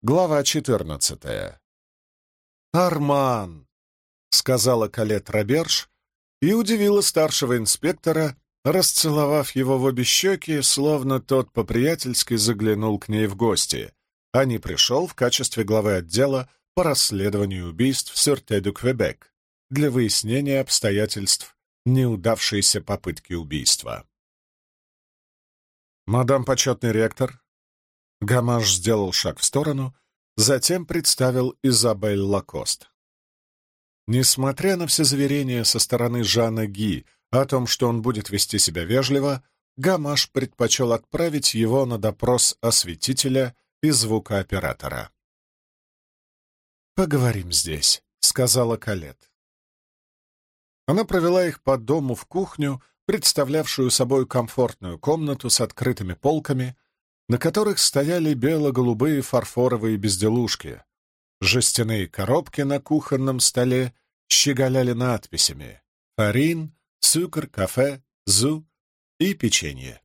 Глава четырнадцатая. «Арман!» — сказала Калет Роберж и удивила старшего инспектора, расцеловав его в обе щеки, словно тот по-приятельски заглянул к ней в гости, а не пришел в качестве главы отдела по расследованию убийств в Сюрте-дю-Квебек для выяснения обстоятельств неудавшейся попытки убийства. «Мадам почетный ректор». Гамаш сделал шаг в сторону, затем представил Изабель Лакост. Несмотря на все заверения со стороны Жана Ги о том, что он будет вести себя вежливо, Гамаш предпочел отправить его на допрос осветителя и звукооператора. «Поговорим здесь», — сказала Калет. Она провела их по дому в кухню, представлявшую собой комфортную комнату с открытыми полками, на которых стояли бело-голубые фарфоровые безделушки. Жестяные коробки на кухонном столе щеголяли надписями «Фарин», «Цукр», «Кафе», «Зу» и «Печенье».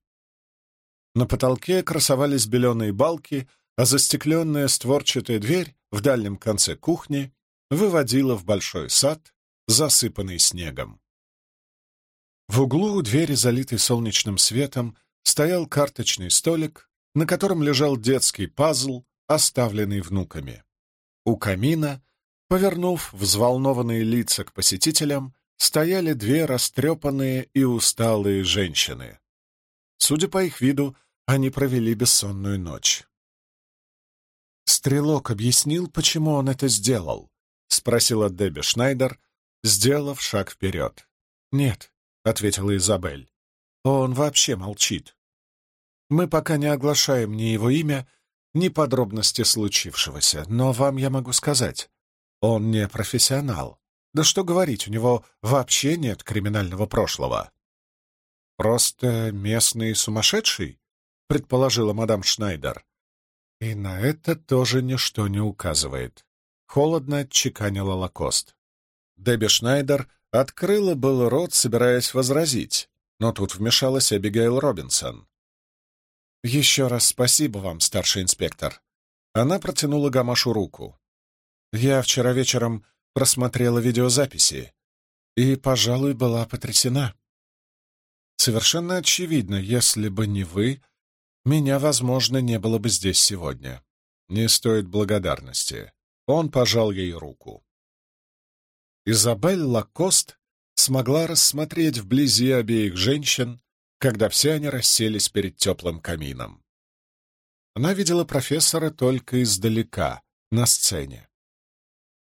На потолке красовались беленые балки, а застекленная створчатая дверь в дальнем конце кухни выводила в большой сад, засыпанный снегом. В углу у двери, залитой солнечным светом, стоял карточный столик, на котором лежал детский пазл, оставленный внуками. У камина, повернув взволнованные лица к посетителям, стояли две растрепанные и усталые женщины. Судя по их виду, они провели бессонную ночь. «Стрелок объяснил, почему он это сделал?» — спросила Дебби Шнайдер, сделав шаг вперед. «Нет», — ответила Изабель. «Он вообще молчит. Мы пока не оглашаем ни его имя, ни подробности случившегося, но вам я могу сказать, он не профессионал. Да что говорить, у него вообще нет криминального прошлого». «Просто местный сумасшедший?» — предположила мадам Шнайдер. И на это тоже ничто не указывает. Холодно отчеканила Лакост. Дебби Шнайдер открыла был рот, собираясь возразить, но тут вмешалась Эбигейл Робинсон. «Еще раз спасибо вам, старший инспектор». Она протянула Гамашу руку. «Я вчера вечером просмотрела видеозаписи и, пожалуй, была потрясена. Совершенно очевидно, если бы не вы, меня, возможно, не было бы здесь сегодня. Не стоит благодарности. Он пожал ей руку. Изабель Лакост смогла рассмотреть вблизи обеих женщин, когда все они расселись перед теплым камином. Она видела профессора только издалека, на сцене.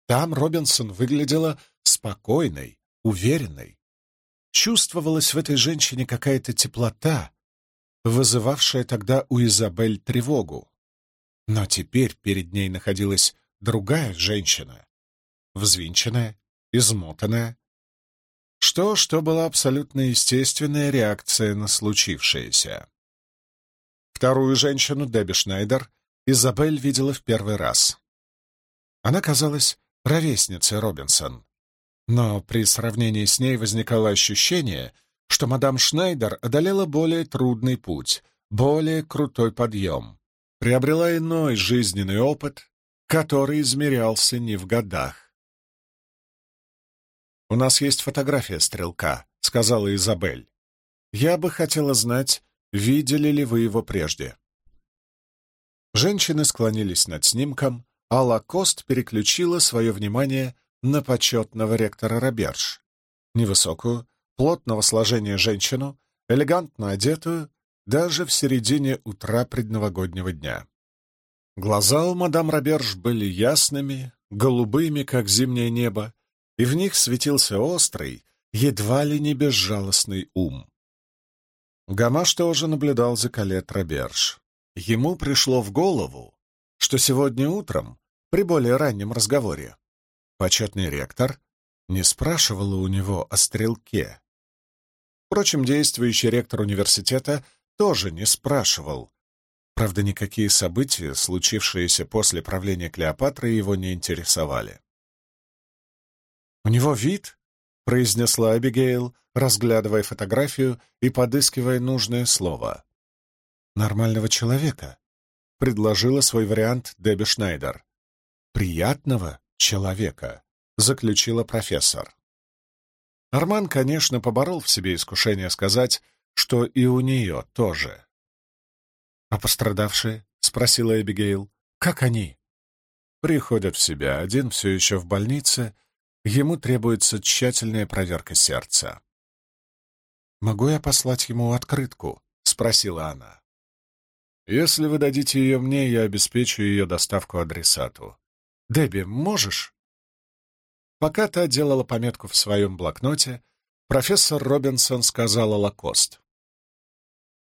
Там Робинсон выглядела спокойной, уверенной. Чувствовалась в этой женщине какая-то теплота, вызывавшая тогда у Изабель тревогу. Но теперь перед ней находилась другая женщина, взвинченная, измотанная. Что, что была абсолютно естественная реакция на случившееся. Вторую женщину, Дебби Шнайдер, Изабель видела в первый раз. Она казалась ровесницей Робинсон, но при сравнении с ней возникало ощущение — что мадам Шнайдер одолела более трудный путь, более крутой подъем, приобрела иной жизненный опыт, который измерялся не в годах. «У нас есть фотография стрелка», — сказала Изабель. «Я бы хотела знать, видели ли вы его прежде». Женщины склонились над снимком, а Лакост переключила свое внимание на почетного ректора Роберж, невысокую, плотного сложения женщину, элегантно одетую, даже в середине утра предновогоднего дня. Глаза у мадам Роберж были ясными, голубыми, как зимнее небо, и в них светился острый, едва ли не безжалостный ум. Гамаш тоже наблюдал за Калет Роберж. Ему пришло в голову, что сегодня утром, при более раннем разговоре, почетный ректор не спрашивала у него о стрелке, Впрочем, действующий ректор университета тоже не спрашивал. Правда, никакие события, случившиеся после правления Клеопатры, его не интересовали. «У него вид», — произнесла Абигейл, разглядывая фотографию и подыскивая нужное слово. «Нормального человека. — предложила свой вариант Дебби Шнайдер. «Приятного человека», — заключила профессор. Арман, конечно, поборол в себе искушение сказать, что и у нее тоже. «А пострадавшие?» — спросила Эбигейл. «Как они?» Приходят в себя. Один все еще в больнице. Ему требуется тщательная проверка сердца. «Могу я послать ему открытку?» — спросила она. «Если вы дадите ее мне, я обеспечу ее доставку адресату. Дебби, можешь?» Пока та делала пометку в своем блокноте, профессор Робинсон сказала Лакост.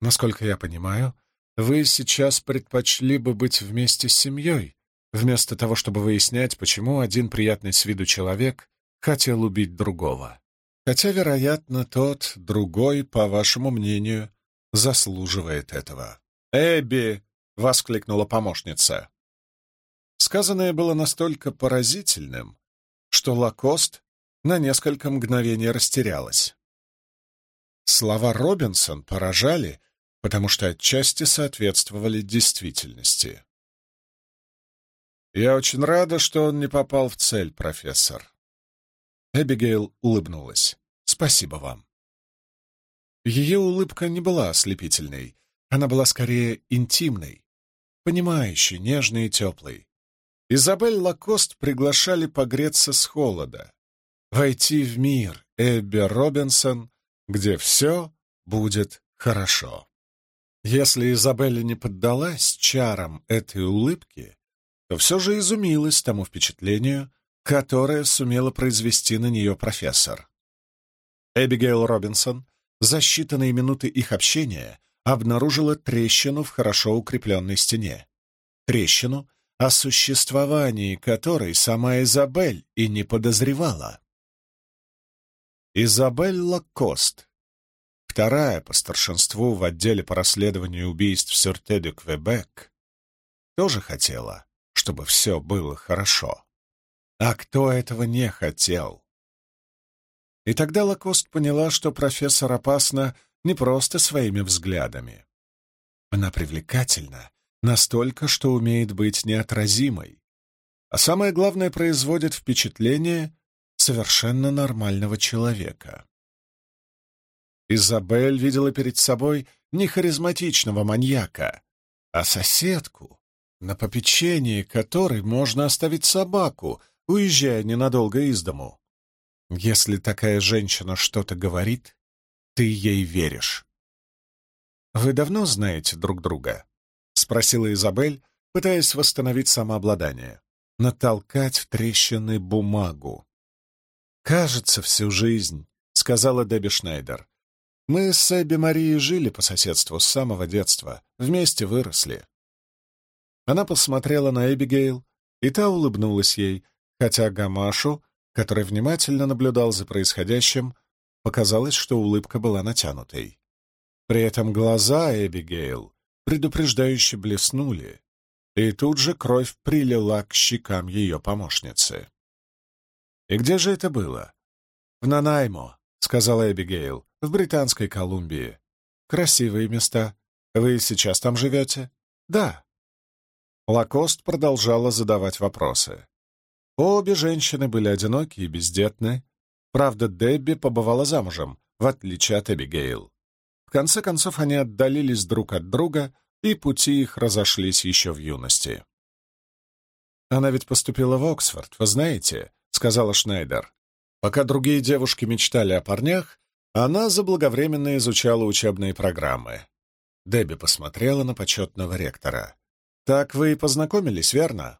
«Насколько я понимаю, вы сейчас предпочли бы быть вместе с семьей, вместо того, чтобы выяснять, почему один приятный с виду человек хотел убить другого. Хотя, вероятно, тот, другой, по вашему мнению, заслуживает этого». «Эбби!» — воскликнула помощница. Сказанное было настолько поразительным, что Лакост на несколько мгновений растерялась. Слова Робинсон поражали, потому что отчасти соответствовали действительности. «Я очень рада, что он не попал в цель, профессор». Эбигейл улыбнулась. «Спасибо вам». Ее улыбка не была ослепительной, она была скорее интимной, понимающей, нежной и теплой. Изабель Лакост приглашали погреться с холода, войти в мир Эбби Робинсон, где все будет хорошо. Если Изабелла не поддалась чарам этой улыбки, все же изумилась тому впечатлению, которое сумела произвести на нее профессор. Эбигейл Робинсон за считанные минуты их общения обнаружила трещину в хорошо укрепленной стене. Трещину, о существовании которой сама Изабель и не подозревала. Изабель Лакост, вторая по старшинству в отделе по расследованию убийств Сюрте Квебек, тоже хотела, чтобы все было хорошо. А кто этого не хотел? И тогда Лакост поняла, что профессор опасна не просто своими взглядами. Она привлекательна настолько, что умеет быть неотразимой, а самое главное, производит впечатление совершенно нормального человека. Изабель видела перед собой не харизматичного маньяка, а соседку, на попечении которой можно оставить собаку, уезжая ненадолго из дому. Если такая женщина что-то говорит, ты ей веришь. «Вы давно знаете друг друга?» — спросила Изабель, пытаясь восстановить самообладание. Натолкать в трещины бумагу. «Кажется, всю жизнь», — сказала Дебби Шнайдер. «Мы с Эбби Марией жили по соседству с самого детства, вместе выросли». Она посмотрела на Эбигейл, и та улыбнулась ей, хотя Гамашу, который внимательно наблюдал за происходящим, Показалось, что улыбка была натянутой. При этом глаза Эбигейл предупреждающе блеснули, и тут же кровь прилила к щекам ее помощницы. «И где же это было?» «В Нанаймо», — сказала Эбигейл, — «в Британской Колумбии. Красивые места. Вы сейчас там живете?» «Да». Лакост продолжала задавать вопросы. Обе женщины были одиноки и бездетны, Правда, Дебби побывала замужем, в отличие от Эбигейл. В конце концов, они отдалились друг от друга, и пути их разошлись еще в юности. «Она ведь поступила в Оксфорд, вы знаете», — сказала Шнайдер. Пока другие девушки мечтали о парнях, она заблаговременно изучала учебные программы. Дебби посмотрела на почетного ректора. «Так вы и познакомились, верно?»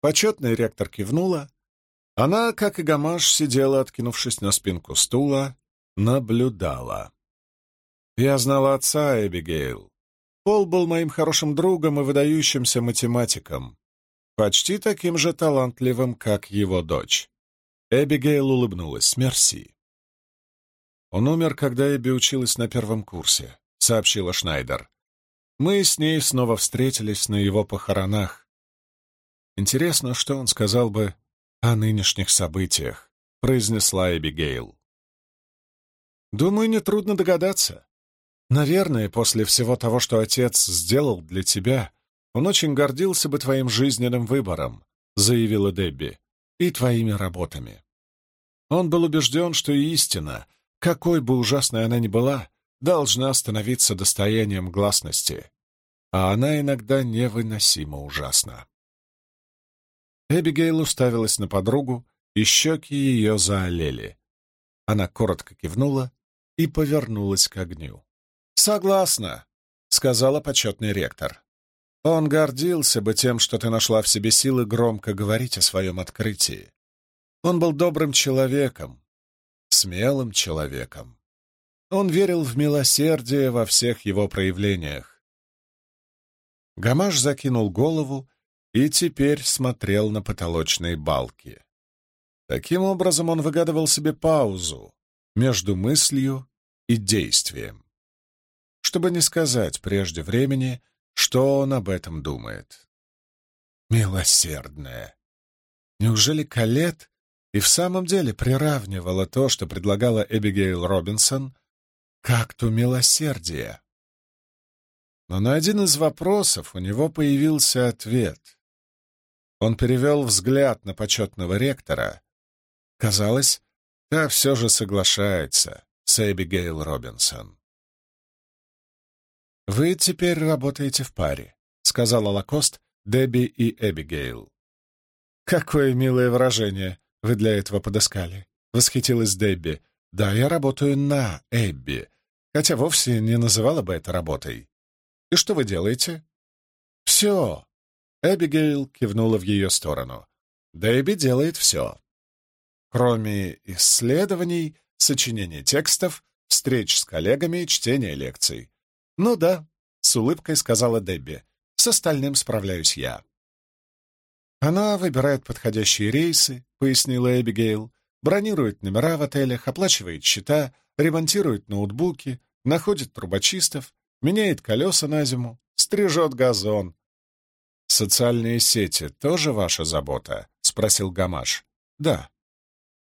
Почетный ректор кивнула, она, как и Гамаш, сидела, откинувшись на спинку стула, наблюдала. Я знала отца Эбигейл. Пол был моим хорошим другом и выдающимся математиком, почти таким же талантливым, как его дочь. Эбигейл улыбнулась. «Мерси». «Он умер, когда Эбби училась на первом курсе», — сообщила Шнайдер. «Мы с ней снова встретились на его похоронах. Интересно, что он сказал бы о нынешних событиях», — произнесла Эбигейл. «Думаю, нетрудно догадаться. Наверное, после всего того, что отец сделал для тебя, Он очень гордился бы твоим жизненным выбором, заявила Дебби, и твоими работами. Он был убежден, что истина, какой бы ужасной она ни была, должна становиться достоянием гласности, а она иногда невыносимо ужасна. Эбигейл уставилась на подругу, и щеки ее заолели. Она коротко кивнула и повернулась к огню. «Согласна», — сказала почетный ректор. «Он гордился бы тем, что ты нашла в себе силы громко говорить о своем открытии. Он был добрым человеком, смелым человеком. Он верил в милосердие во всех его проявлениях. Гамаш закинул голову и теперь смотрел на потолочные балки. Таким образом он выгадывал себе паузу между мыслью и действием, чтобы не сказать прежде времени, что он об этом думает. Милосердная. Неужели Калет и в самом деле приравнивала то, что предлагала Эбигейл Робинсон, к акту милосердия. Но на один из вопросов у него появился ответ. Он перевел взгляд на почетного ректора. Казалось, та все же соглашается с Эбигейл Робинсон. «Вы теперь работаете в паре», — сказала Лакост, Дебби и Эбигейл. «Какое милое выражение!» вы для этого подыскали?» — восхитилась Дебби. «Да, я работаю на Эбби, хотя вовсе не называла бы это работой. И что вы делаете?» «Все!» — Эбигейл кивнула в ее сторону. «Дебби делает все. Кроме исследований, сочинения текстов, встреч с коллегами чтения лекций. «Ну да», — с улыбкой сказала Дебби, — «с остальным справляюсь я». Она выбирает подходящие рейсы, — пояснила Эбигейл, бронирует номера в отелях, оплачивает счета, ремонтирует ноутбуки, находит трубочистов, меняет колеса на зиму, стрижет газон. «Социальные сети тоже ваша забота?» — спросил Гамаш. «Да».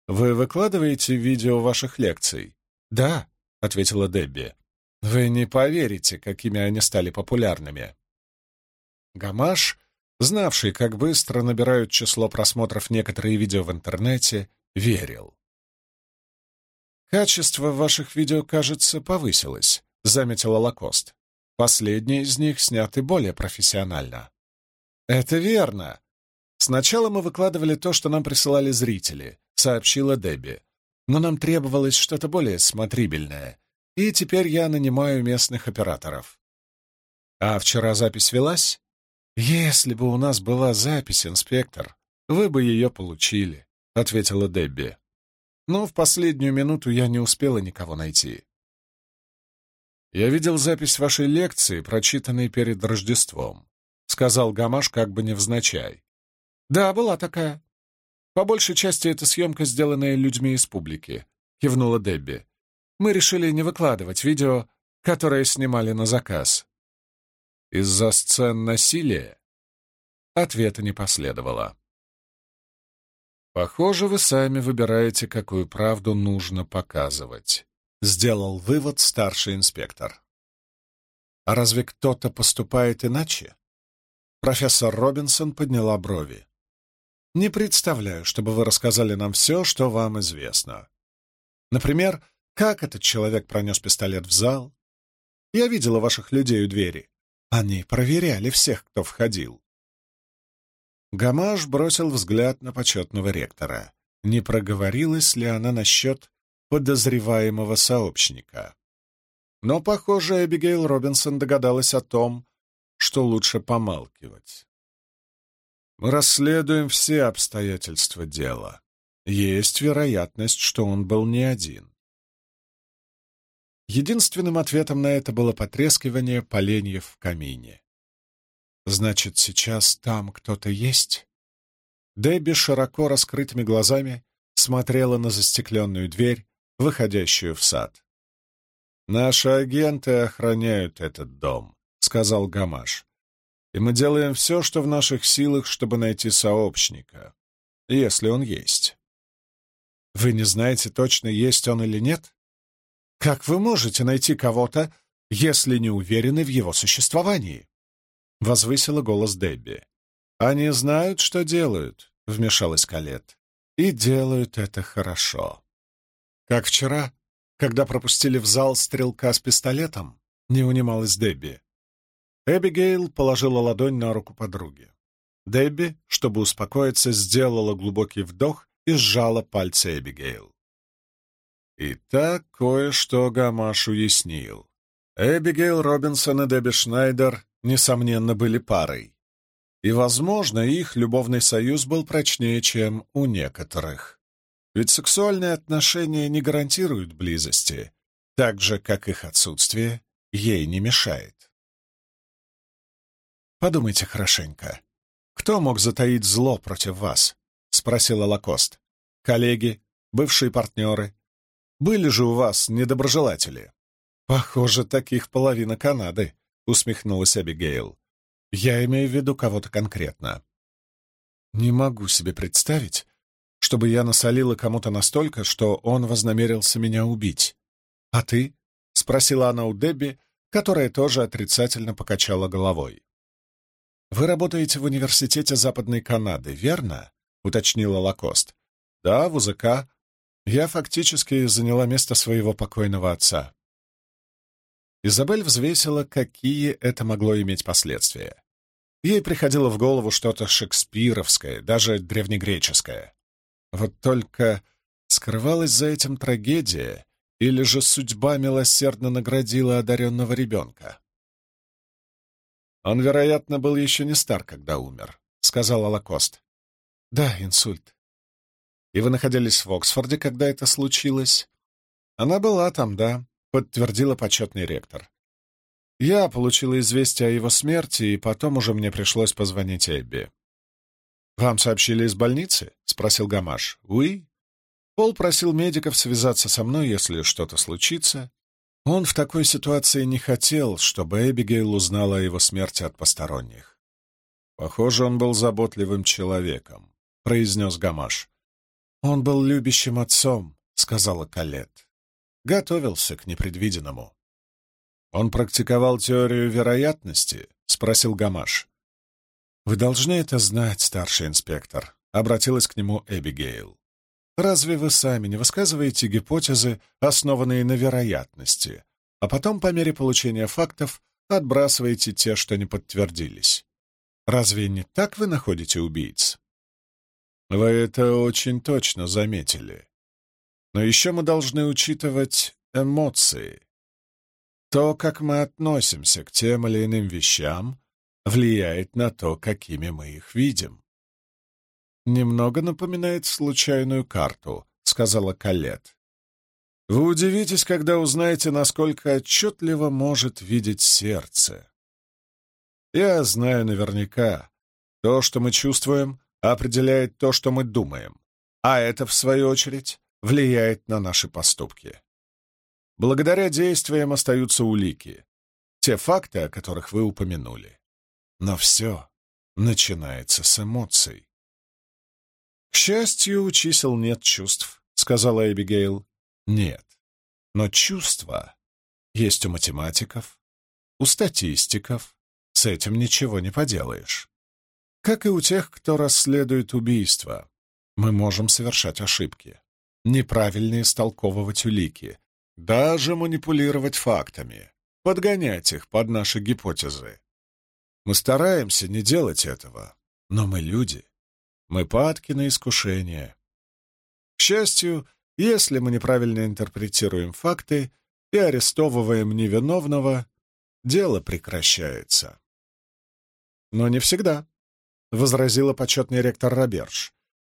«Вы выкладываете видео ваших лекций?» «Да», — ответила Дебби. «Вы не поверите, какими они стали популярными». Гамаш знавший, как быстро набирают число просмотров некоторые видео в интернете, верил. «Качество ваших видео, кажется, повысилось», — заметила Лакост. «Последние из них сняты более профессионально». «Это верно. Сначала мы выкладывали то, что нам присылали зрители», — сообщила Дебби. «Но нам требовалось что-то более смотрибельное, и теперь я нанимаю местных операторов». «А вчера запись велась?» «Если бы у нас была запись, инспектор, вы бы ее получили», — ответила Дебби. «Но в последнюю минуту я не успела никого найти». «Я видел запись вашей лекции, прочитанной перед Рождеством», — сказал Гамаш как бы невзначай. «Да, была такая. По большей части это съемка, сделанная людьми из публики», — кивнула Дебби. «Мы решили не выкладывать видео, которое снимали на заказ. Из-за сцен насилия? Ответа не последовало. Похоже, вы сами выбираете, какую правду нужно показывать, сделал вывод старший инспектор. А разве кто-то поступает иначе? Профессор Робинсон подняла брови. Не представляю, чтобы вы рассказали нам все, что вам известно. Например, как этот человек пронес пистолет в зал? Я видела ваших людей у двери. Они проверяли всех, кто входил. Гамаш бросил взгляд на почетного ректора. Не проговорилась ли она насчет подозреваемого сообщника? Но, похоже, Эбигейл Робинсон догадалась о том, что лучше помалкивать. Мы расследуем все обстоятельства дела. Есть вероятность, что он был не один. Единственным ответом на это было потрескивание поленьев в камине. «Значит, сейчас там кто-то есть?» Дебби широко раскрытыми глазами смотрела на застекленную дверь, выходящую в сад. «Наши агенты охраняют этот дом», — сказал Гамаш. «И мы делаем все, что в наших силах, чтобы найти сообщника, если он есть». «Вы не знаете точно, есть он или нет?» Как вы можете найти кого-то, если не уверены в его существовании? — возвысила голос Дебби. «Они знают, что делают», — вмешалась Калет. «И делают это хорошо». «Как вчера, когда пропустили в зал стрелка с пистолетом?» — не унималась Дебби. Эбигейл положила ладонь на руку подруги. Дебби, чтобы успокоиться, сделала глубокий вдох и сжала пальцы Эбигейл. Итак, кое-что Гамаш уяснил. Эбигейл Робинсон и Дебби Шнайдер, несомненно, были парой. И, возможно, их любовный союз был прочнее, чем у некоторых. Ведь сексуальные отношения не гарантируют близости, так же, как их отсутствие ей не мешает. Подумайте хорошенько. Кто мог затаить зло против вас? — спросила Лакост. Коллеги, бывшие партнеры. Были же у вас недоброжелатели? Похоже, таких половина Канады, — усмехнулась Абигейл. Я имею в виду кого-то конкретно. Не могу себе представить, чтобы я насолила кому-то настолько, что он вознамерился меня убить. А ты? — спросила она у Дебби, которая тоже отрицательно покачала головой. «Вы работаете в университете Западной Канады, верно?» — уточнила Лакост. «Да, в УЗК. Я фактически заняла место своего покойного отца. Изабель взвесила, какие это могло иметь последствия. Ей приходило в голову что-то шекспировское, даже древнегреческое. Вот только скрывалась за этим трагедия, или же судьба милосердно наградила одаренного ребенка? «Он, вероятно, был еще не стар, когда умер», — сказала Лакост. «Да, инсульт». «И вы находились в Оксфорде, когда это случилось?» «Она была там, да», — подтвердила почетный ректор. «Я получила известие о его смерти, и потом уже мне пришлось позвонить Эбби». «Вам сообщили из больницы?» — спросил Гамаш. «Уи?» Пол просил медиков связаться со мной, если что-то случится. Он в такой ситуации не хотел, чтобы Эбигейл узнала о его смерти от посторонних. Похоже, он был заботливым человеком, — произнес Гамаш. «Он был любящим отцом», — сказала Калет готовился к непредвиденному. «Он практиковал теорию вероятности?» — спросил Гамаш. «Вы должны это знать, старший инспектор», — обратилась к нему Эбигейл. «Разве вы сами не высказываете гипотезы, основанные на вероятности, а потом по мере получения фактов отбрасываете те, что не подтвердились? Разве не так вы находите убийц?» «Вы это очень точно заметили», но еще мы должны учитывать эмоции. То, как мы относимся к тем или иным вещам, влияет на то, какими мы их видим. «Немного напоминает случайную карту», — сказала Калет. «Вы удивитесь, когда узнаете, насколько отчетливо может видеть сердце. Я знаю наверняка, то, что мы чувствуем, определяет то, что мы думаем, а это, в свою очередь, влияет на наши поступки. Благодаря действиям остаются улики, те факты, о которых вы упомянули. Но все начинается с эмоций. «К счастью, у чисел нет чувств», — сказала Эбигейл. «Нет. Но чувства есть у математиков, у статистиков. С этим ничего не поделаешь. Как и у тех, кто расследует убийства, мы можем совершать ошибки неправильно истолковывать улики, даже манипулировать фактами, подгонять их под наши гипотезы. Мы стараемся не делать этого, но мы люди. Мы падки на искушение. К счастью, если мы неправильно интерпретируем факты и арестовываем невиновного, дело прекращается. Но не всегда, — возразила почетный ректор Роберж.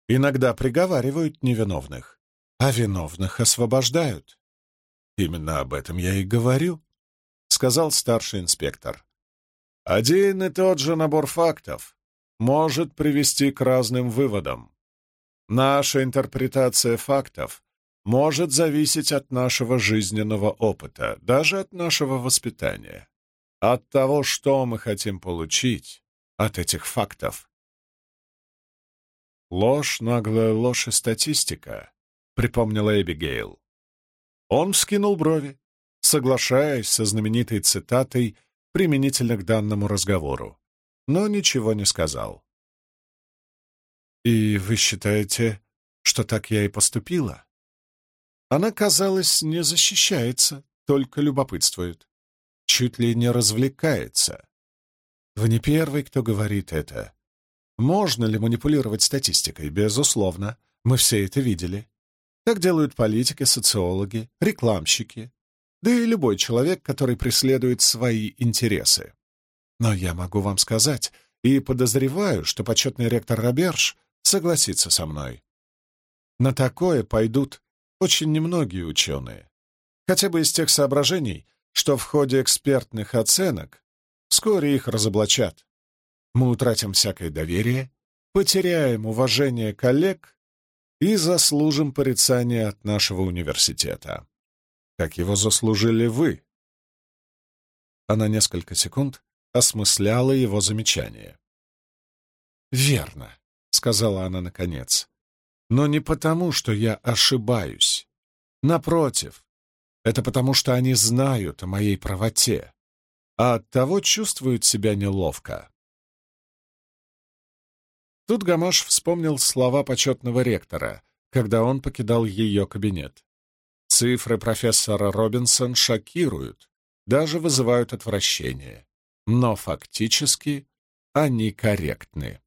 Иногда приговаривают невиновных а виновных освобождают. Именно об этом я и говорю, — сказал старший инспектор. Один и тот же набор фактов может привести к разным выводам. Наша интерпретация фактов может зависеть от нашего жизненного опыта, даже от нашего воспитания, от того, что мы хотим получить от этих фактов. Ложь, наглая ложь и статистика — припомнила Эбигейл. Он вскинул брови, соглашаясь со знаменитой цитатой применительно к данному разговору. но ничего не сказал. «И вы считаете, что так я и поступила?» Она, казалось, не защищается, только любопытствует. Чуть ли не развлекается. Вы не первый, кто говорит это. Можно ли манипулировать статистикой? Безусловно. Мы все это видели. Так делают политики, социологи, рекламщики, да и любой человек, который преследует свои интересы. Но я могу вам сказать, и подозреваю, что почетный ректор Роберж согласится со мной. На такое пойдут очень немногие ученые. Хотя бы из тех соображений, что в ходе экспертных оценок вскоре их разоблачат. Мы утратим всякое доверие, потеряем уважение коллег и заслужим порицание от нашего университета. Как его заслужили вы? Она несколько секунд осмысляла его замечание. «Верно», — сказала она наконец, — «но не потому, что я ошибаюсь. Напротив, это потому, что они знают о моей правоте, а оттого чувствуют себя неловко». Тут Гамаш вспомнил слова почетного ректора, когда он покидал ее кабинет. Цифры профессора Робинсон шокируют, даже вызывают отвращение но фактически они корректны.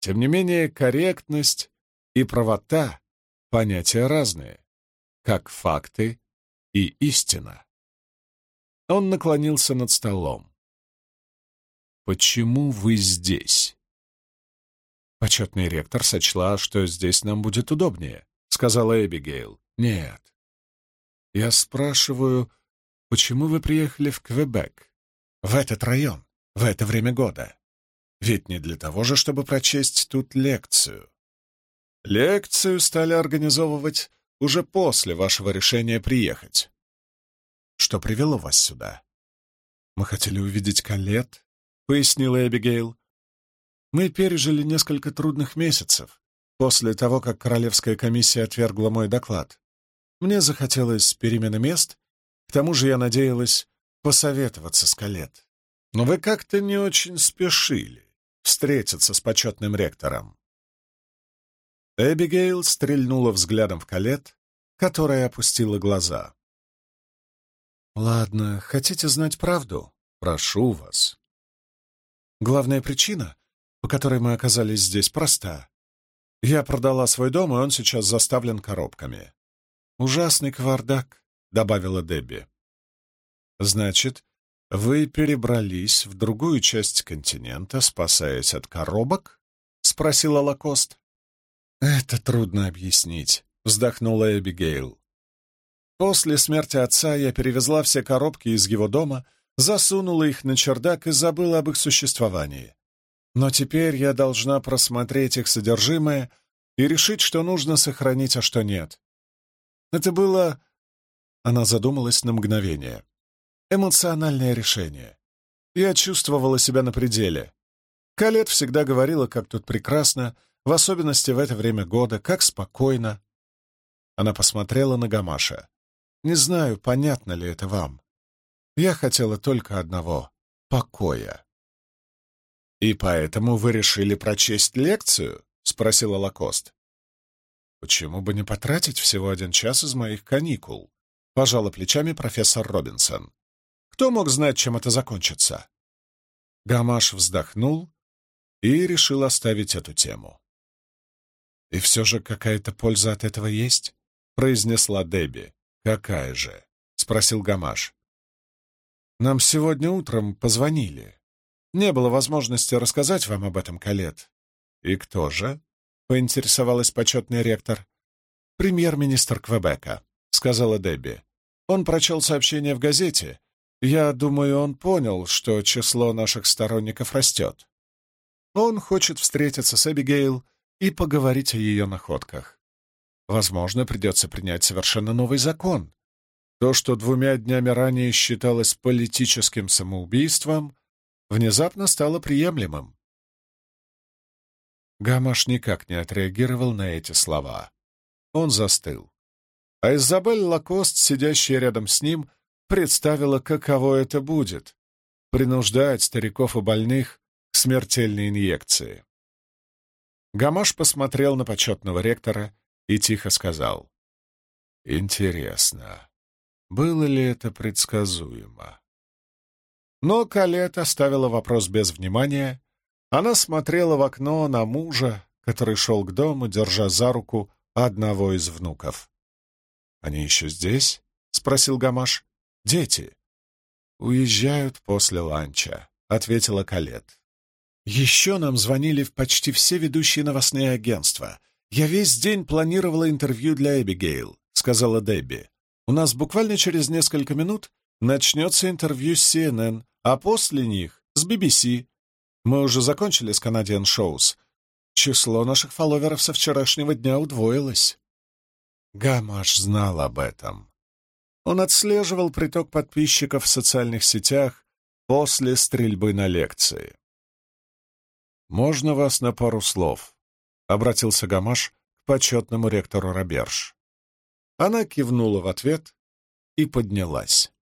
Тем не менее, корректность и правота — понятия разные, как факты и истина. Он наклонился над столом. «Почему вы здесь?» Почетный ректор сочла, что здесь нам будет удобнее, — сказала Эбигейл. «Нет. Я спрашиваю, почему вы приехали в Квебек? в этот район, в это время года. Ведь не для того же, чтобы прочесть тут лекцию. Лекцию стали организовывать уже после вашего решения приехать. Что привело вас сюда? Мы хотели увидеть Калет, пояснила Эбигейл. Мы пережили несколько трудных месяцев после того, как Королевская комиссия отвергла мой доклад. Мне захотелось перемены мест, к тому же я надеялась посоветоваться с Калет. Но вы как-то не очень спешили встретиться с почетным ректором. Эбигейл стрельнула взглядом в Калет, которая опустила глаза. «Ладно, хотите знать правду? Прошу вас. Главная причина, по которой мы оказались здесь, проста. Я продала свой дом, и он сейчас заставлен коробками. Ужасный квардак», — добавила Дебби. Значит, вы перебрались в другую часть континента, спасаясь от коробок? спросила Лакост. Это трудно объяснить, вздохнула Эбигейл. После смерти отца я перевезла все коробки из его дома, засунула их на чердак и забыла об их существовании. Но теперь я должна просмотреть их содержимое и решить, что нужно сохранить, а что нет. Это было... Она задумалась на мгновение эмоциональное решение. Я чувствовала себя на пределе. Калет всегда говорила, как тут прекрасно, в особенности в это время года, как спокойно. Она посмотрела на Гамаша. «Не знаю, понятно ли это вам. Я хотела только одного — покоя». «И поэтому вы решили прочесть лекцию?» — спросила Лакост. «Почему бы не потратить всего один час из моих каникул?» — пожала плечами профессор Робинсон. Кто мог знать, чем это закончится? Гамаш вздохнул и решил оставить эту тему. «И все же какая-то польза от этого есть?» — произнесла Дебби. «Какая же?» — спросил Гамаш. «Нам сегодня утром позвонили. Не было возможности рассказать вам об этом, Калет». «И кто же?» — поинтересовалась почетный ректор. «Премьер-министр Квебека», — сказала Дебби. «Он прочел сообщение в газете я думаю, он понял, что число наших сторонников растет. Он хочет встретиться с Эбигейл и поговорить о ее находках. Возможно, придется принять совершенно новый закон. То, что двумя днями ранее считалось политическим самоубийством, внезапно стало приемлемым. Гамаш никак не отреагировал на эти слова. Он застыл. А Изабель Лакост, сидящая рядом с ним, представила, каково это будет принуждать стариков и больных к смертельной инъекции. Гамаш посмотрел на почетного ректора и тихо сказал. «Интересно, было ли это предсказуемо?» Но Калет оставила вопрос без внимания. Она смотрела в окно на мужа, который шел к дому, держа за руку одного из внуков. «Они еще здесь?» — спросил Гамаш. «Дети». «Уезжают после ланча», — ответила Калет. «Еще нам звонили в почти все ведущие новостные агентства. Я весь день планировала интервью для Эбигейл», — сказала Дебби. «У нас буквально через несколько минут начнется интервью с CNN, а после них — с BBC. Мы уже закончили с Canadian Shows. Число наших фолловеров со вчерашнего дня удвоилось. Гамаш знал об этом. Он отслеживал приток подписчиков в социальных сетях после стрельбы на лекции. «Можно вас на пару слов?» — обратился Гамаш к почетному ректору Роберж. Она кивнула в ответ и поднялась.